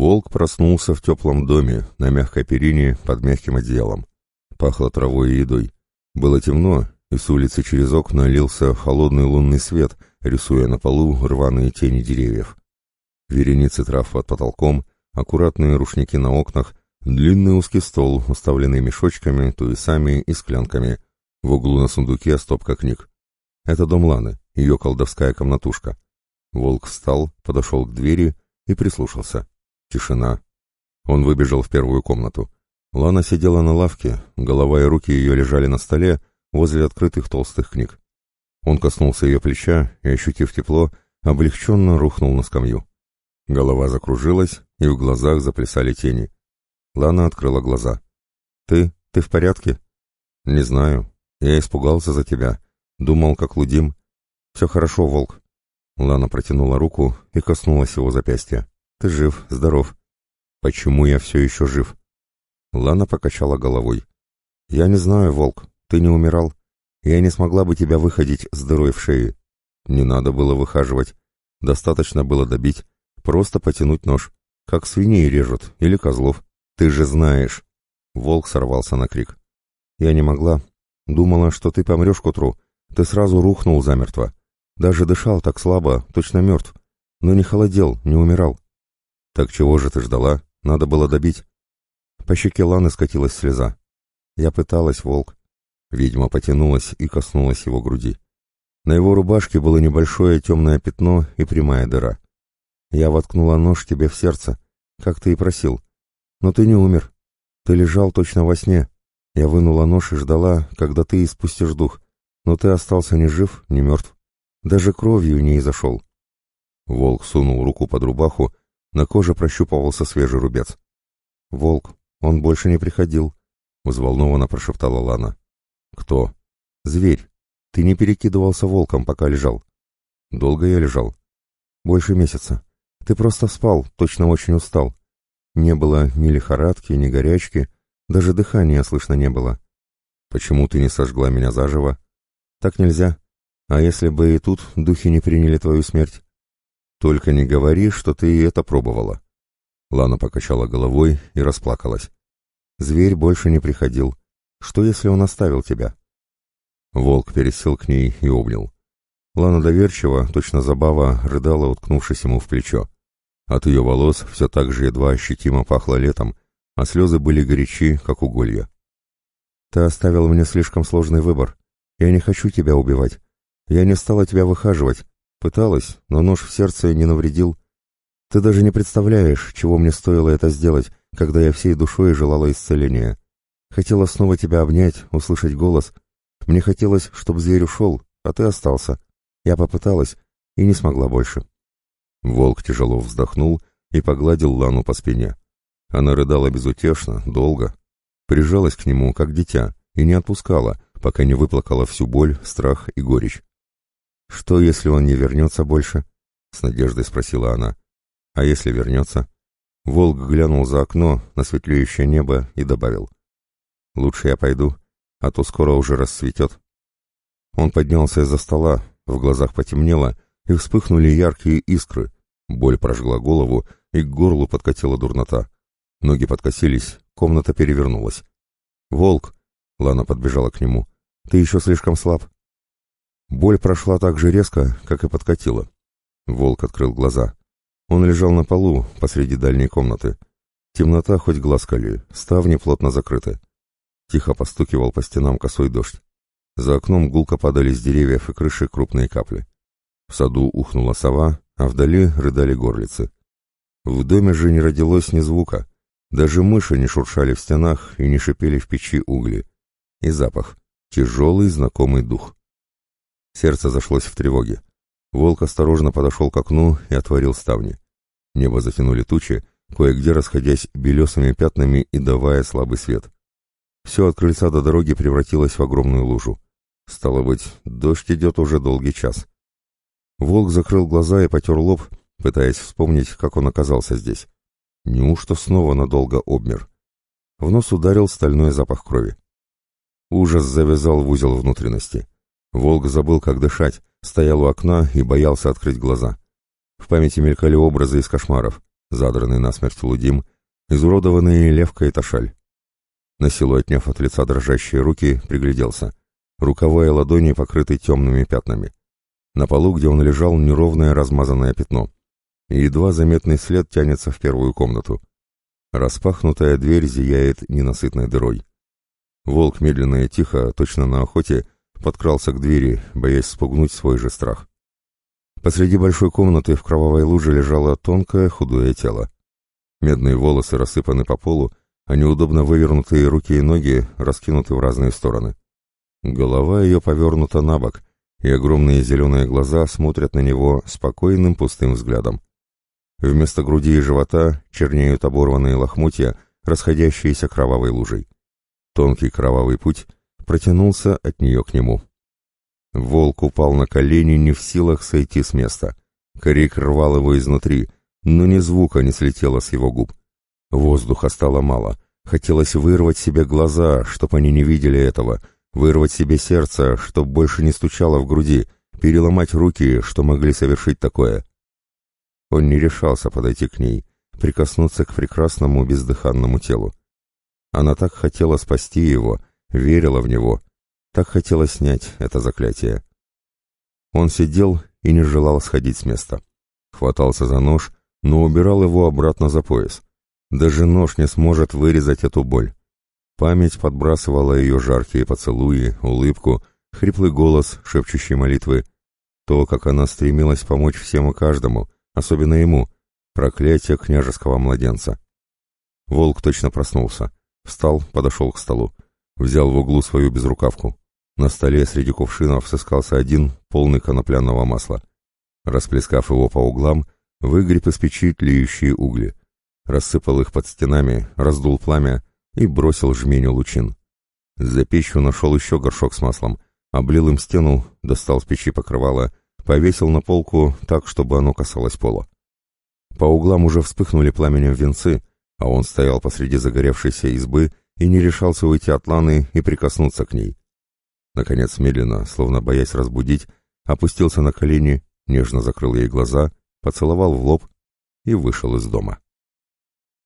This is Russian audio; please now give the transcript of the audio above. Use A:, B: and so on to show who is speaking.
A: Волк проснулся в теплом доме, на мягкой перине, под мягким одеялом. Пахло травой и едой. Было темно, и с улицы через окна лился холодный лунный свет, рисуя на полу рваные тени деревьев. Вереницы трав под потолком, аккуратные рушники на окнах, длинный узкий стол, уставленный мешочками, туесами и склянками. В углу на сундуке стопка книг. Это дом Ланы, ее колдовская комнатушка. Волк встал, подошел к двери и прислушался. Тишина. Он выбежал в первую комнату. Лана сидела на лавке, голова и руки ее лежали на столе возле открытых толстых книг. Он коснулся ее плеча и, ощутив тепло, облегченно рухнул на скамью. Голова закружилась, и в глазах заплясали тени. Лана открыла глаза. «Ты? Ты в порядке?» «Не знаю. Я испугался за тебя. Думал, как лудим. Все хорошо, волк». Лана протянула руку и коснулась его запястья. «Ты жив, здоров». «Почему я все еще жив?» Лана покачала головой. «Я не знаю, волк. Ты не умирал. Я не смогла бы тебя выходить с дырой в шее. Не надо было выхаживать. Достаточно было добить. Просто потянуть нож. Как свиней режут, или козлов. Ты же знаешь». Волк сорвался на крик. «Я не могла. Думала, что ты помрешь к утру. Ты сразу рухнул замертво. Даже дышал так слабо, точно мертв. Но не холодел, не умирал. Так чего же ты ждала? Надо было добить. По щеке Ланы скатилась слеза. Я пыталась, волк. Ведьма потянулась и коснулась его груди. На его рубашке было небольшое темное пятно и прямая дыра. Я воткнула нож тебе в сердце, как ты и просил. Но ты не умер. Ты лежал точно во сне. Я вынула нож и ждала, когда ты испустишь дух. Но ты остался ни жив, ни мертв. Даже кровью не изошел. Волк сунул руку под рубаху, на коже прощупывался свежий рубец. «Волк, он больше не приходил», — взволнованно прошептала Лана. «Кто?» «Зверь. Ты не перекидывался волком, пока лежал». «Долго я лежал?» «Больше месяца. Ты просто спал, точно очень устал. Не было ни лихорадки, ни горячки, даже дыхания слышно не было. Почему ты не сожгла меня заживо? Так нельзя. А если бы и тут духи не приняли твою смерть? Только не говори, что ты это пробовала. Лана покачала головой и расплакалась. Зверь больше не приходил. Что, если он оставил тебя? Волк пересел к ней и обнял. Лана доверчиво, точно забава, рыдала, уткнувшись ему в плечо. От ее волос все так же едва ощутимо пахло летом, а слезы были горячи, как уголья. «Ты оставил мне слишком сложный выбор. Я не хочу тебя убивать. Я не стала тебя выхаживать. Пыталась, но нож в сердце не навредил. Ты даже не представляешь, чего мне стоило это сделать, когда я всей душой желала исцеления. Хотела снова тебя обнять, услышать голос. Мне хотелось, чтобы зверь ушел, а ты остался. Я попыталась и не смогла больше. Волк тяжело вздохнул и погладил Лану по спине. Она рыдала безутешно, долго. Прижалась к нему, как дитя, и не отпускала, пока не выплакала всю боль, страх и горечь. «Что, если он не вернется больше?» — с надеждой спросила она. «А если вернется?» Волк глянул за окно на светлеющее небо и добавил. «Лучше я пойду, а то скоро уже рассветет». Он поднялся из-за стола, в глазах потемнело, и вспыхнули яркие искры. Боль прожгла голову, и к горлу подкатила дурнота. Ноги подкосились, комната перевернулась. «Волк!» — Лана подбежала к нему. «Ты еще слишком слаб. Боль прошла так же резко, как и подкатила. Волк открыл глаза. Он лежал на полу, посреди дальней комнаты. Темнота хоть глаз кали, ставни плотно закрыты. Тихо постукивал по стенам косой дождь. За окном гулко падали с деревьев и крыши крупные капли. В саду ухнула сова, а вдали рыдали горлицы. В доме же не родилось ни звука. Даже мыши не шуршали в стенах и не шипели в печи угли. И запах. Тяжелый знакомый дух. Сердце зашлось в тревоге. Волк осторожно подошел к окну и отворил ставни. Небо затянули тучи, кое-где расходясь белесыми пятнами и давая слабый свет. Все от крыльца до дороги превратилось в огромную лужу. Стало быть, дождь идет уже долгий час. Волк закрыл глаза и потер лоб, пытаясь вспомнить, как он оказался здесь. Неужто снова надолго обмер? В нос ударил стальной запах крови. Ужас завязал в узел внутренности. Волк забыл, как дышать, стоял у окна и боялся открыть глаза. В памяти мелькали образы из кошмаров. задранный насмерть лудим, изуродованный левка и ташаль. На силу отняв от лица дрожащие руки, пригляделся. Рукава и ладони покрыты темными пятнами. На полу, где он лежал, неровное размазанное пятно. И едва заметный след тянется в первую комнату. Распахнутая дверь зияет ненасытной дырой. Волк медленно и тихо, точно на охоте, подкрался к двери, боясь спугнуть свой же страх. Посреди большой комнаты в кровавой луже лежало тонкое худое тело. Медные волосы рассыпаны по полу, а неудобно вывернутые руки и ноги раскинуты в разные стороны. Голова ее повернута на бок, и огромные зеленые глаза смотрят на него спокойным пустым взглядом. Вместо груди и живота чернеют оборванные лохмотья, расходящиеся кровавой лужей. Тонкий кровавый путь протянулся от нее к нему. Волк упал на колени, не в силах сойти с места. Крик рвал его изнутри, но ни звука не слетело с его губ. Воздуха стало мало. Хотелось вырвать себе глаза, чтоб они не видели этого, вырвать себе сердце, чтоб больше не стучало в груди, переломать руки, что могли совершить такое. Он не решался подойти к ней, прикоснуться к прекрасному бездыханному телу. Она так хотела спасти его, верила в него, так хотела снять это заклятие. Он сидел и не желал сходить с места. Хватался за нож, но убирал его обратно за пояс. Даже нож не сможет вырезать эту боль. Память подбрасывала ее жаркие поцелуи, улыбку, хриплый голос, шепчущий молитвы. То, как она стремилась помочь всем и каждому, особенно ему, проклятие княжеского младенца. Волк точно проснулся. Встал, подошел к столу. Взял в углу свою безрукавку. На столе среди кувшинов сыскался один, полный конопляного масла. Расплескав его по углам, выгреб из печи тлеющие угли. Рассыпал их под стенами, раздул пламя и бросил жменю лучин. За печью нашел еще горшок с маслом, облил им стену, достал с печи покрывало, повесил на полку так, чтобы оно касалось пола. По углам уже вспыхнули пламенем венцы, а он стоял посреди загоревшейся избы и не решался уйти от Ланы и прикоснуться к ней. Наконец, медленно, словно боясь разбудить, опустился на колени, нежно закрыл ей глаза, поцеловал в лоб и вышел из дома.